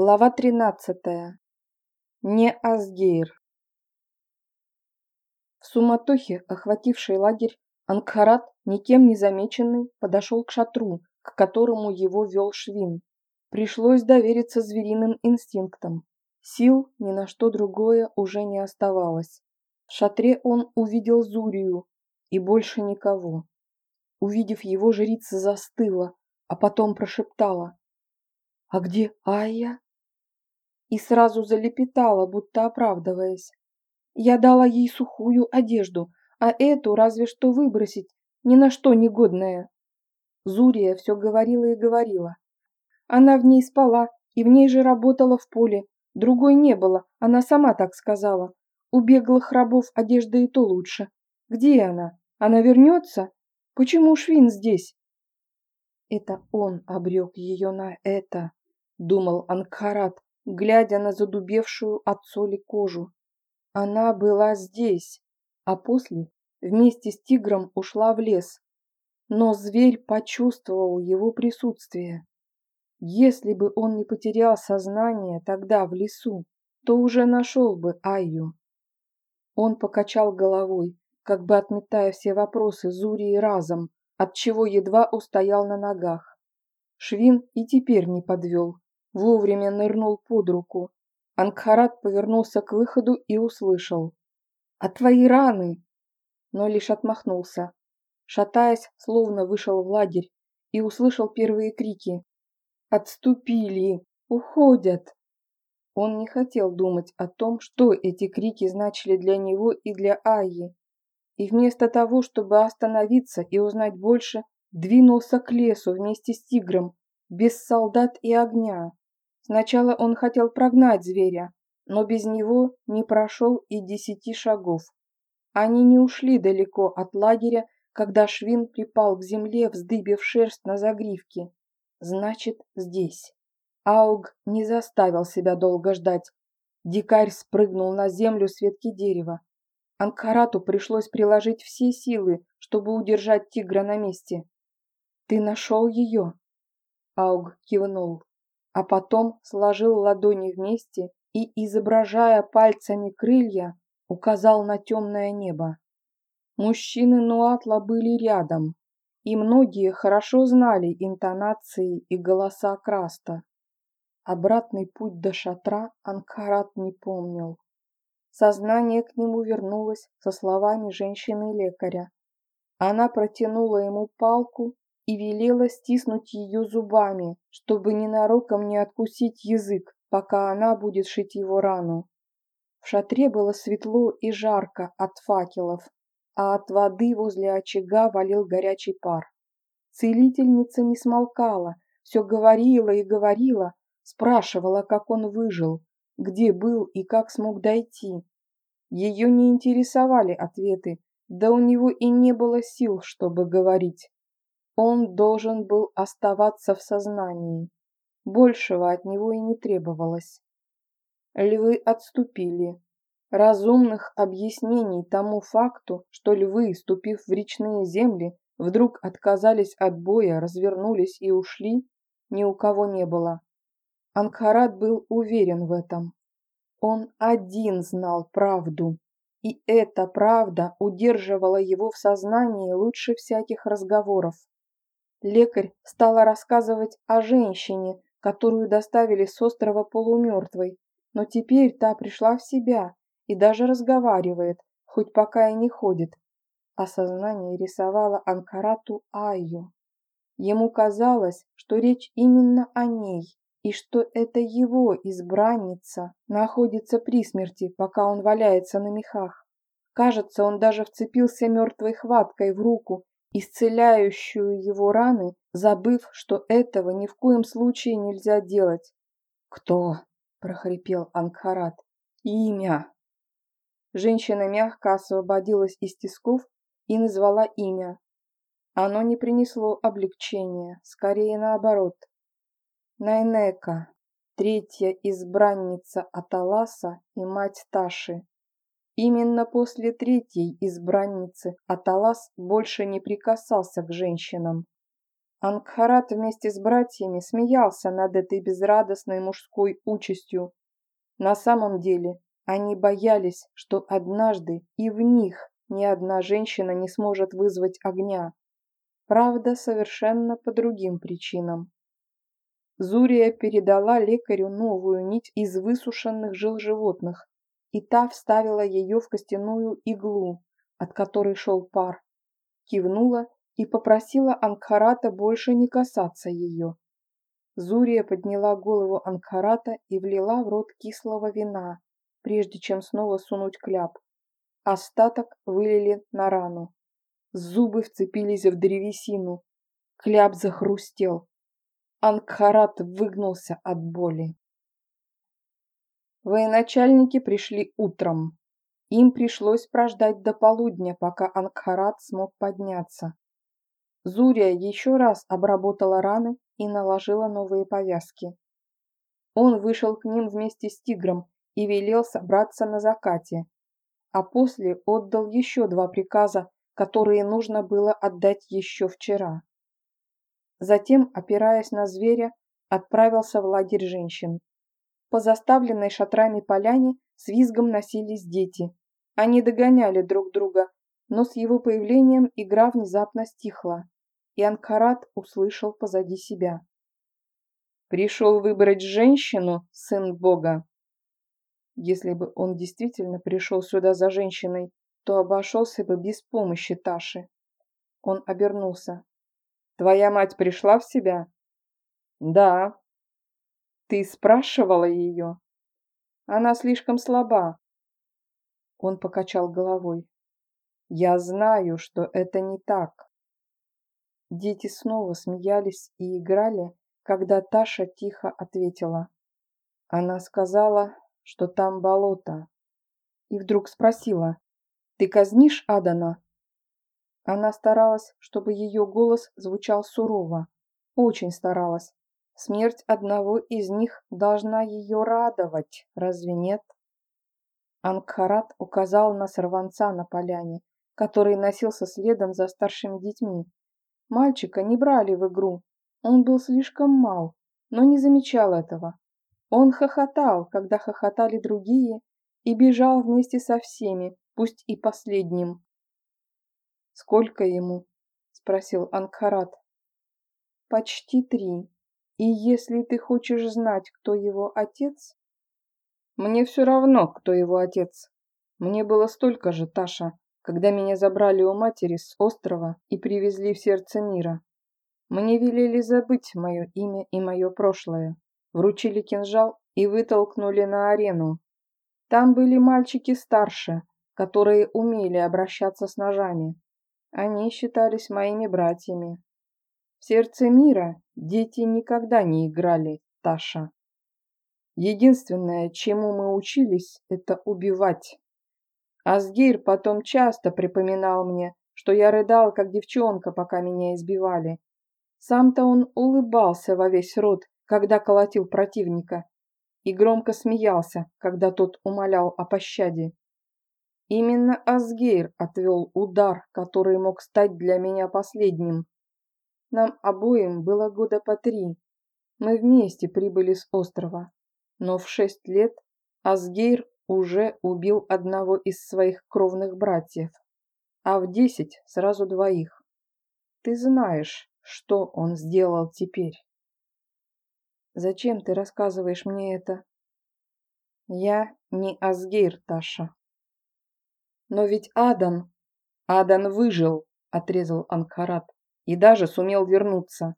Глава 13. Не Асгейр. В суматохе, охватившей лагерь, Ангхарат, никем не замеченный, подошел к шатру, к которому его вел Швин. Пришлось довериться звериным инстинктам. Сил ни на что другое уже не оставалось. В шатре он увидел Зурию и больше никого. Увидев его, жрица застыла, а потом прошептала «А где Айя?» И сразу залепетала, будто оправдываясь. Я дала ей сухую одежду, а эту разве что выбросить, ни на что негодная. Зурия все говорила и говорила. Она в ней спала и в ней же работала в поле. Другой не было, она сама так сказала. У беглых рабов одежда и то лучше. Где она? Она вернется? Почему Швин здесь? Это он обрек ее на это думал Анкарат, глядя на задубевшую от соли кожу. Она была здесь, а после вместе с тигром ушла в лес. Но зверь почувствовал его присутствие. Если бы он не потерял сознание тогда в лесу, то уже нашел бы Айю. Он покачал головой, как бы отметая все вопросы Зурии разом, отчего едва устоял на ногах. Швин и теперь не подвел вовремя нырнул под руку. Ангхарат повернулся к выходу и услышал. «А твои раны!» Но лишь отмахнулся. Шатаясь, словно вышел в лагерь и услышал первые крики. «Отступили! Уходят!» Он не хотел думать о том, что эти крики значили для него и для Аи. И вместо того, чтобы остановиться и узнать больше, двинулся к лесу вместе с тигром, без солдат и огня. Сначала он хотел прогнать зверя, но без него не прошел и десяти шагов. Они не ушли далеко от лагеря, когда Швин припал к земле, вздыбив шерсть на загривке. Значит, здесь. Ауг не заставил себя долго ждать. Дикарь спрыгнул на землю с ветки дерева. Анкарату пришлось приложить все силы, чтобы удержать тигра на месте. «Ты нашел ее?» Ауг кивнул а потом сложил ладони вместе и, изображая пальцами крылья, указал на темное небо. Мужчины Нуатла были рядом, и многие хорошо знали интонации и голоса Краста. Обратный путь до шатра Анкарат не помнил. Сознание к нему вернулось со словами женщины-лекаря. Она протянула ему палку и велела стиснуть ее зубами, чтобы ненароком не откусить язык, пока она будет шить его рану. В шатре было светло и жарко от факелов, а от воды возле очага валил горячий пар. Целительница не смолкала, все говорила и говорила, спрашивала, как он выжил, где был и как смог дойти. Ее не интересовали ответы, да у него и не было сил, чтобы говорить. Он должен был оставаться в сознании. Большего от него и не требовалось. Львы отступили. Разумных объяснений тому факту, что львы, ступив в речные земли, вдруг отказались от боя, развернулись и ушли, ни у кого не было. Анхарат был уверен в этом. Он один знал правду, и эта правда удерживала его в сознании лучше всяких разговоров. Лекарь стала рассказывать о женщине, которую доставили с острова полумертвой, но теперь та пришла в себя и даже разговаривает, хоть пока и не ходит. Осознание рисовало Анкарату Айю. Ему казалось, что речь именно о ней, и что это его избранница находится при смерти, пока он валяется на мехах. Кажется, он даже вцепился мертвой хваткой в руку исцеляющую его раны, забыв, что этого ни в коем случае нельзя делать. «Кто?» – прохрипел Ангхарат. «Имя!» Женщина мягко освободилась из тисков и назвала имя. Оно не принесло облегчения, скорее наоборот. Найнека, третья избранница Аталаса и мать Таши. Именно после третьей избранницы Аталас больше не прикасался к женщинам. Ангхарат вместе с братьями смеялся над этой безрадостной мужской участью. На самом деле они боялись, что однажды и в них ни одна женщина не сможет вызвать огня. Правда, совершенно по другим причинам. Зурия передала лекарю новую нить из высушенных жил животных, и та вставила ее в костяную иглу, от которой шел пар, кивнула и попросила Ангхарата больше не касаться ее. Зурия подняла голову Ангхарата и влила в рот кислого вина, прежде чем снова сунуть кляп. Остаток вылили на рану. Зубы вцепились в древесину. Кляп захрустел. Ангхарат выгнулся от боли. Военачальники пришли утром. Им пришлось прождать до полудня, пока Ангхарат смог подняться. Зурия еще раз обработала раны и наложила новые повязки. Он вышел к ним вместе с тигром и велел собраться на закате, а после отдал еще два приказа, которые нужно было отдать еще вчера. Затем, опираясь на зверя, отправился в лагерь женщин. По заставленной шатрами поляне с визгом носились дети. Они догоняли друг друга, но с его появлением игра внезапно стихла, и Анкарат услышал позади себя. «Пришел выбрать женщину, сын Бога!» Если бы он действительно пришел сюда за женщиной, то обошелся бы без помощи Таши. Он обернулся. Твоя мать пришла в себя? Да. Ты спрашивала ее? Она слишком слаба. Он покачал головой. Я знаю, что это не так. Дети снова смеялись и играли, когда Таша тихо ответила. Она сказала, что там болото. И вдруг спросила, «Ты казнишь Адана?» Она старалась, чтобы ее голос звучал сурово. Очень старалась. Смерть одного из них должна ее радовать, разве нет? Ангхарат указал на сорванца на поляне, который носился следом за старшими детьми. Мальчика не брали в игру. Он был слишком мал, но не замечал этого. Он хохотал, когда хохотали другие, и бежал вместе со всеми, пусть и последним. «Сколько ему?» – спросил Ангхарат. «Почти три. И если ты хочешь знать, кто его отец...» «Мне все равно, кто его отец. Мне было столько же, Таша, когда меня забрали у матери с острова и привезли в сердце мира. Мне велели забыть мое имя и мое прошлое, вручили кинжал и вытолкнули на арену. Там были мальчики старше, которые умели обращаться с ножами. Они считались моими братьями. В сердце мира дети никогда не играли, Таша. Единственное, чему мы учились, это убивать. Асгир потом часто припоминал мне, что я рыдал, как девчонка, пока меня избивали. Сам-то он улыбался во весь рот, когда колотил противника, и громко смеялся, когда тот умолял о пощаде. Именно Асгейр отвел удар, который мог стать для меня последним. Нам обоим было года по три. Мы вместе прибыли с острова. Но в шесть лет Асгейр уже убил одного из своих кровных братьев, а в десять сразу двоих. Ты знаешь, что он сделал теперь. Зачем ты рассказываешь мне это? Я не Асгейр, Таша. Но ведь Адан... Адан выжил, отрезал Анхарат, и даже сумел вернуться.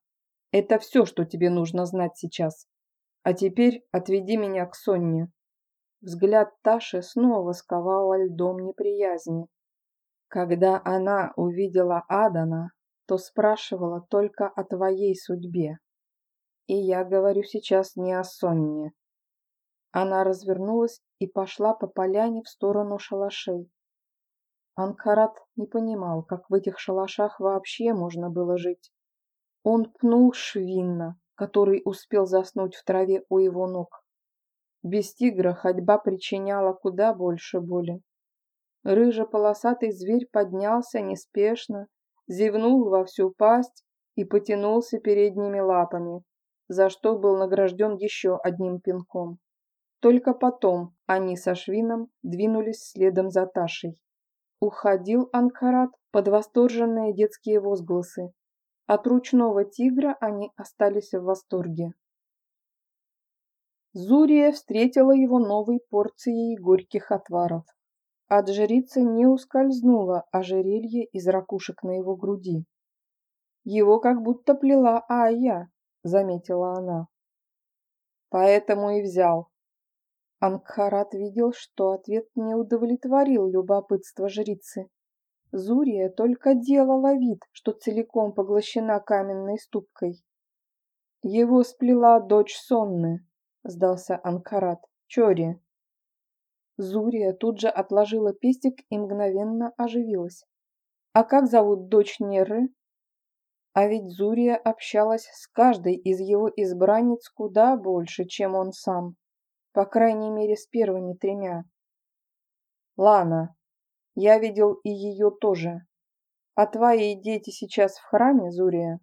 Это все, что тебе нужно знать сейчас. А теперь отведи меня к Сонне. Взгляд Таши снова сковал льдом неприязни. Когда она увидела Адана, то спрашивала только о твоей судьбе. И я говорю сейчас не о Сонне. Она развернулась и пошла по поляне в сторону шалашей. Анкарат не понимал, как в этих шалашах вообще можно было жить. Он пнул Швинна, который успел заснуть в траве у его ног. Без тигра ходьба причиняла куда больше боли. Рыжий полосатый зверь поднялся неспешно, зевнул во всю пасть и потянулся передними лапами, за что был награжден еще одним пинком. Только потом они со Швином двинулись следом за Ташей. Уходил Анкарат под восторженные детские возгласы. От ручного тигра они остались в восторге. Зурия встретила его новой порцией горьких отваров. От жрицы не ускользнуло ожерелье из ракушек на его груди. «Его как будто плела Айя», — заметила она. «Поэтому и взял». Ангхарат видел, что ответ не удовлетворил любопытство жрицы. Зурия только делала вид, что целиком поглощена каменной ступкой. Его сплела дочь Сонны, сдался Анкарат. Чори. Зурия тут же отложила пестик и мгновенно оживилась. А как зовут дочь Нерры? А ведь Зурия общалась с каждой из его избранниц куда больше, чем он сам. По крайней мере, с первыми тремя. Лана, я видел и ее тоже. А твои дети сейчас в храме, Зурия?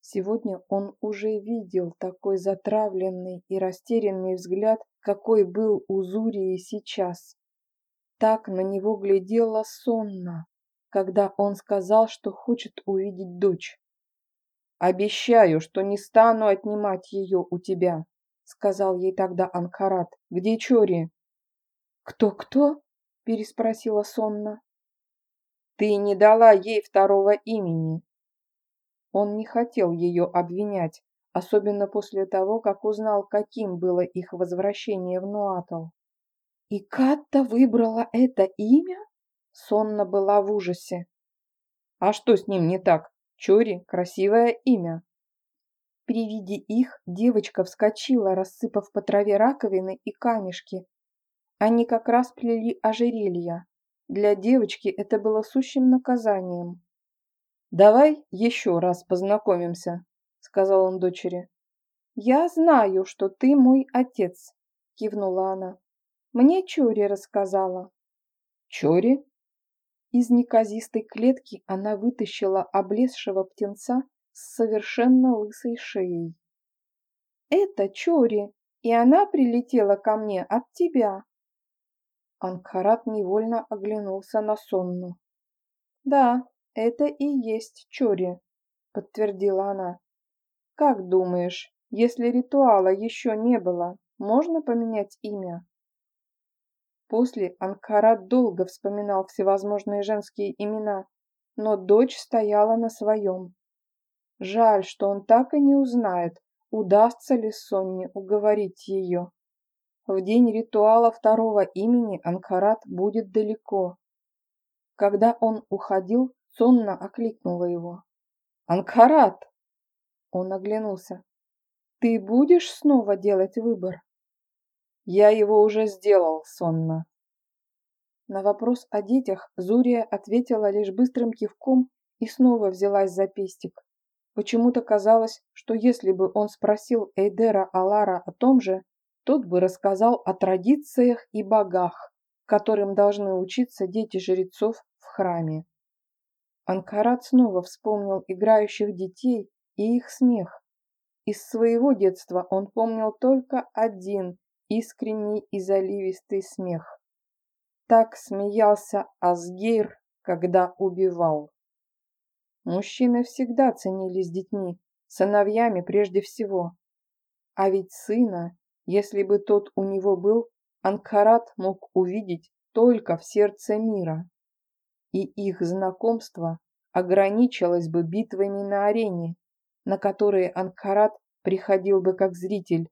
Сегодня он уже видел такой затравленный и растерянный взгляд, какой был у Зурии сейчас. Так на него глядела сонно, когда он сказал, что хочет увидеть дочь. «Обещаю, что не стану отнимать ее у тебя», — сказал ей тогда Анкарат. «Где Чори?» «Кто-кто?» — переспросила сонно. «Ты не дала ей второго имени». Он не хотел ее обвинять, особенно после того, как узнал, каким было их возвращение в Нуатл. «И Катта выбрала это имя?» Сонна была в ужасе. «А что с ним не так? Чори – красивое имя». При виде их девочка вскочила, рассыпав по траве раковины и камешки, они как раз плели ожерелья. Для девочки это было сущим наказанием. «Давай еще раз познакомимся», — сказал он дочери. «Я знаю, что ты мой отец», — кивнула она. «Мне Чори рассказала». «Чори?» Из неказистой клетки она вытащила облезшего птенца с совершенно лысой шеей. «Это Чори, и она прилетела ко мне от тебя», Анкарат невольно оглянулся на Сонну. «Да, это и есть Чори», — подтвердила она. «Как думаешь, если ритуала еще не было, можно поменять имя?» После Анкарат долго вспоминал всевозможные женские имена, но дочь стояла на своем. Жаль, что он так и не узнает, удастся ли Сонне уговорить ее. В день ритуала второго имени Анкарат будет далеко. Когда он уходил, сонно окликнула его. «Анкарат!» Он оглянулся. «Ты будешь снова делать выбор?» «Я его уже сделал, сонно». На вопрос о детях Зурия ответила лишь быстрым кивком и снова взялась за пестик. Почему-то казалось, что если бы он спросил Эйдера Алара о том же, тот бы рассказал о традициях и богах, которым должны учиться дети жрецов в храме. Анкарат снова вспомнил играющих детей и их смех. Из своего детства он помнил только один искренний и заливистый смех. Так смеялся Асгейр, когда убивал. Мужчины всегда ценились детьми, сыновьями прежде всего. А ведь сына если бы тот у него был, Анкарат мог увидеть только в сердце мира. И их знакомство ограничилось бы битвами на арене, на которые Анкарат приходил бы как зритель.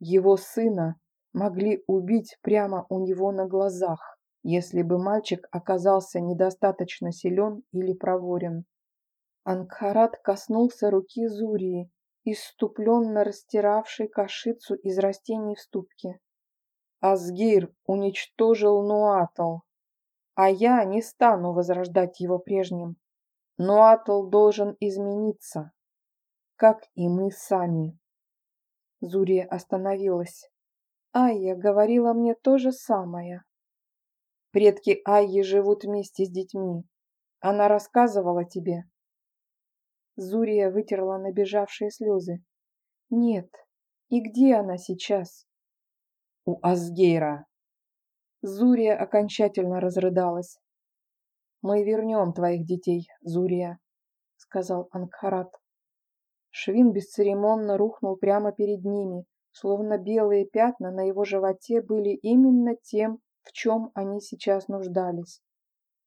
Его сына могли убить прямо у него на глазах, если бы мальчик оказался недостаточно силен или проворен. Анкарат коснулся руки Зурии иступленно растиравший кашицу из растений в ступке. Асгир уничтожил Нуатл, а я не стану возрождать его прежним. Нуатл должен измениться, как и мы сами. Зурия остановилась. Айя говорила мне то же самое. Предки Айи живут вместе с детьми. Она рассказывала тебе. Зурия вытерла набежавшие слезы. Нет. И где она сейчас? У Асгейра. Зурия окончательно разрыдалась. «Мы вернем твоих детей, Зурия», — сказал Ангхарат. Швин бесцеремонно рухнул прямо перед ними, словно белые пятна на его животе были именно тем, в чем они сейчас нуждались.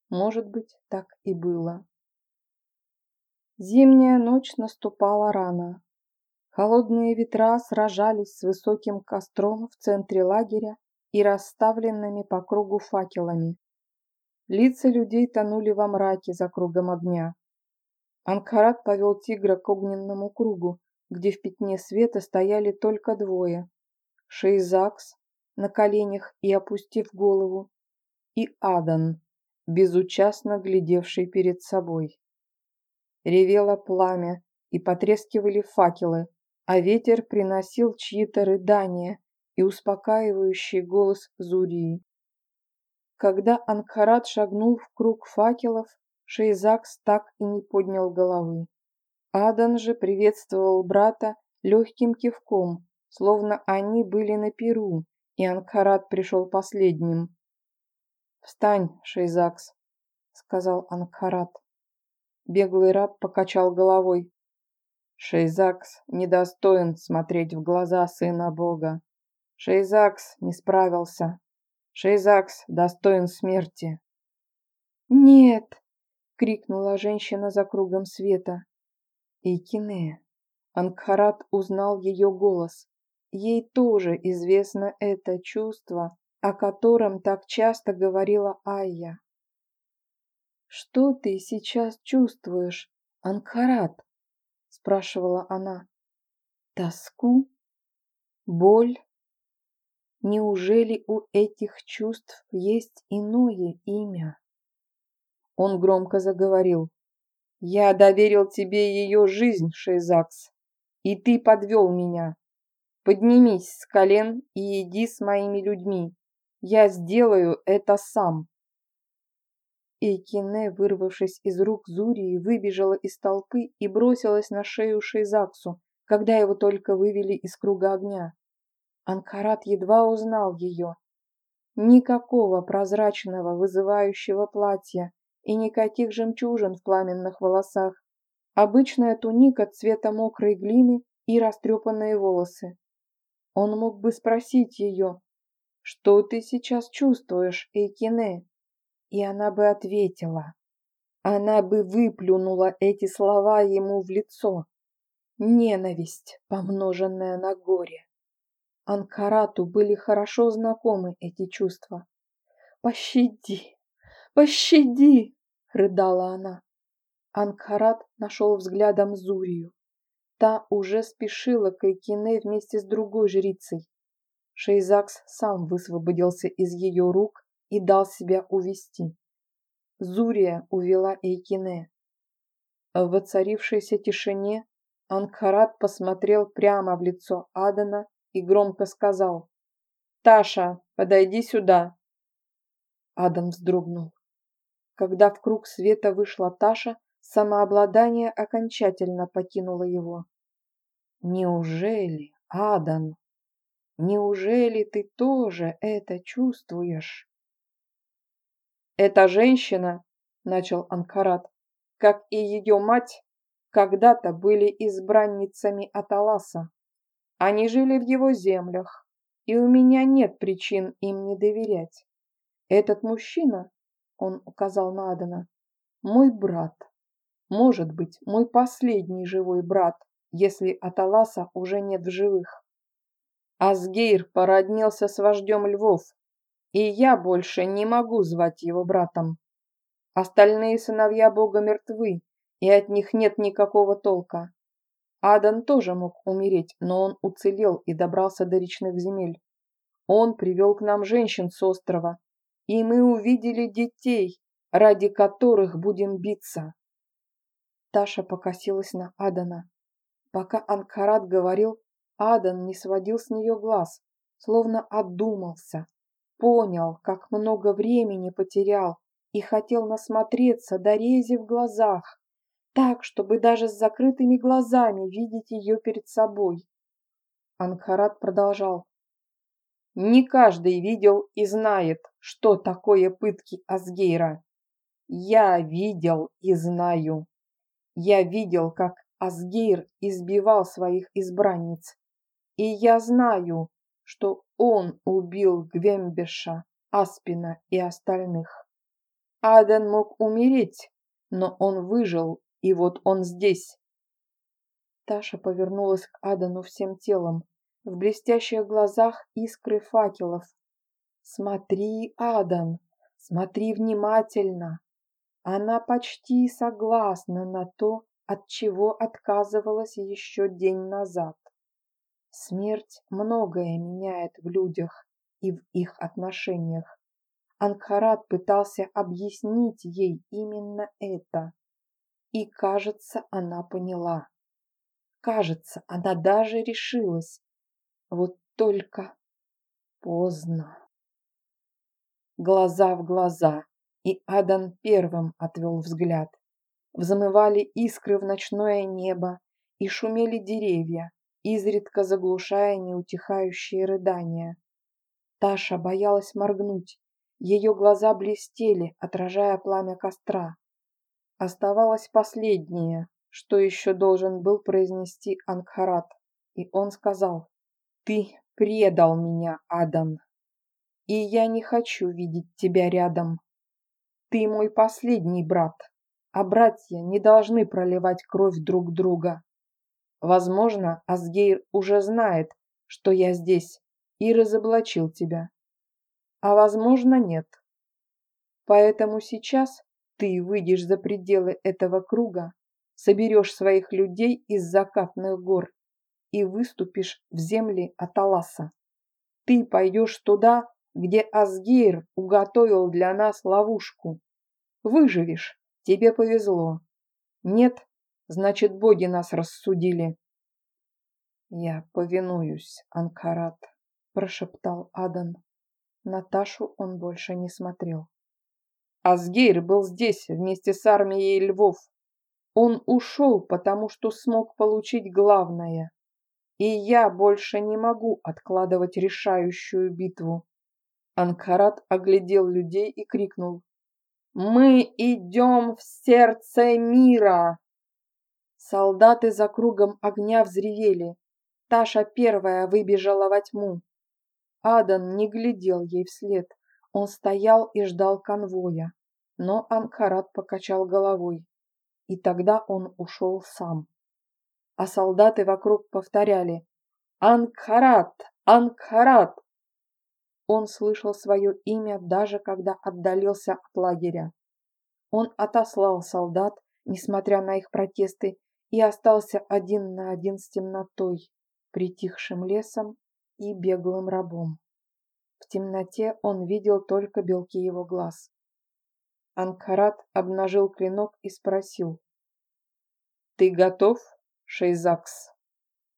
Может быть, так и было. Зимняя ночь наступала рано. Холодные ветра сражались с высоким костром в центре лагеря и расставленными по кругу факелами. Лица людей тонули во мраке за кругом огня. Анкарат повел тигра к огненному кругу, где в пятне света стояли только двое. Шейзакс на коленях и опустив голову, и Адан, безучастно глядевший перед собой. Ревело пламя, и потрескивали факелы, а ветер приносил чьи-то рыдания и успокаивающий голос Зурии. Когда Анхарат шагнул в круг факелов, Шейзакс так и не поднял головы. Адан же приветствовал брата легким кивком, словно они были на перу, и Анхарат пришел последним. «Встань, Шейзакс», — сказал Анхарат. Беглый раб покачал головой. Шейзакс недостоин смотреть в глаза сына Бога. Шейзакс не справился. Шейзакс достоин смерти. «Нет!» — крикнула женщина за кругом света. Эйкине. Ангхарат узнал ее голос. Ей тоже известно это чувство, о котором так часто говорила Айя. «Что ты сейчас чувствуешь, Ангхарат?» — спрашивала она. «Тоску? Боль? Неужели у этих чувств есть иное имя? Он громко заговорил. «Я доверил тебе ее жизнь, Шейзакс, и ты подвел меня. Поднимись с колен и иди с моими людьми. Я сделаю это сам». Эйкине, вырвавшись из рук Зурии, выбежала из толпы и бросилась на шею Шейзаксу, когда его только вывели из круга огня. Анкарат едва узнал ее. Никакого прозрачного вызывающего платья и никаких жемчужин в пламенных волосах. Обычная туника цвета мокрой глины и растрепанные волосы. Он мог бы спросить ее, «Что ты сейчас чувствуешь, Эйкине?» И она бы ответила. Она бы выплюнула эти слова ему в лицо. Ненависть, помноженная на горе. Анкарату были хорошо знакомы эти чувства. «Пощади! Пощади!» — рыдала она. Анкарат нашел взглядом Зурию. Та уже спешила к Айкине вместе с другой жрицей. Шейзакс сам высвободился из ее рук и дал себя увести. Зурия увела Эйкине. В воцарившейся тишине Ангхарат посмотрел прямо в лицо Адана и громко сказал «Таша, подойди сюда!» Адам вздрогнул. Когда в круг света вышла Таша, самообладание окончательно покинуло его. «Неужели, Адан, неужели ты тоже это чувствуешь?» «Эта женщина, — начал Анкарат, — как и ее мать, когда-то были избранницами Аталаса. Они жили в его землях, и у меня нет причин им не доверять. Этот мужчина, он указал на Адана, мой брат. Может быть, мой последний живой брат, если Аталаса уже нет в живых. Асгейр породнился с вождем львов, и я больше не могу звать его братом. Остальные сыновья Бога мертвы, и от них нет никакого толка. Адан тоже мог умереть, но он уцелел и добрался до речных земель. Он привел к нам женщин с острова, и мы увидели детей, ради которых будем биться. Таша покосилась на Адана. Пока Анкарат говорил, Адан не сводил с нее глаз, словно отдумался, понял, как много времени потерял и хотел насмотреться до рези в глазах, так, чтобы даже с закрытыми глазами видеть ее перед собой. Ангхарат продолжал. Не каждый видел и знает, что такое пытки Асгейра. Я видел и знаю. Я видел, как Асгейр избивал своих избранниц. И я знаю, что он убил Гвембеша, Аспина и остальных. Аден мог умереть, но он выжил, и вот он здесь. Таша повернулась к Адану всем телом. В блестящих глазах искры факелов. «Смотри, Адан, смотри внимательно!» Она почти согласна на то, от чего отказывалась еще день назад. Смерть многое меняет в людях и в их отношениях. Ангхарат пытался объяснить ей именно это. И, кажется, она поняла. Кажется, она даже решилась. Вот только поздно. Глаза в глаза, и Адан первым отвел взгляд. Взмывали искры в ночное небо, и шумели деревья, изредка заглушая неутихающие рыдания. Таша боялась моргнуть. Ее глаза блестели, отражая пламя костра. Оставалось последнее, что еще должен был произнести Ангхарат, и он сказал, «Ты предал меня, Адам, и я не хочу видеть тебя рядом. Ты мой последний брат, а братья не должны проливать кровь друг друга. Возможно, Асгейр уже знает, что я здесь, и разоблачил тебя. А возможно, нет. Поэтому сейчас ты выйдешь за пределы этого круга, соберешь своих людей из закатных гор и выступишь в земли Аталаса. Ты пойдешь туда, где Асгейр уготовил для нас ловушку. Выживешь, тебе повезло. Нет, Значит, боги нас рассудили. Я повинуюсь, Анкарат, прошептал Адан. Наташу он больше не смотрел. Асгейр был здесь вместе с армией львов. Он ушел, потому что смог получить главное. И я больше не могу откладывать решающую битву. Анкарат оглядел людей и крикнул. «Мы идем в сердце мира!» Солдаты за кругом огня взревели. Таша первая выбежала во тьму. Адан не глядел ей вслед. Он стоял и ждал конвоя. Но Анкарат покачал головой. И тогда он ушел сам. А солдаты вокруг повторяли «Анкарат! Анкарат!» Он слышал свое имя даже когда отдалился от лагеря. Он отослал солдат, несмотря на их протесты, и остался один на один с темнотой, притихшим лесом и беглым рабом. В темноте он видел только белки его глаз. Анкарат обнажил клинок и спросил. «Ты готов, Шейзакс?»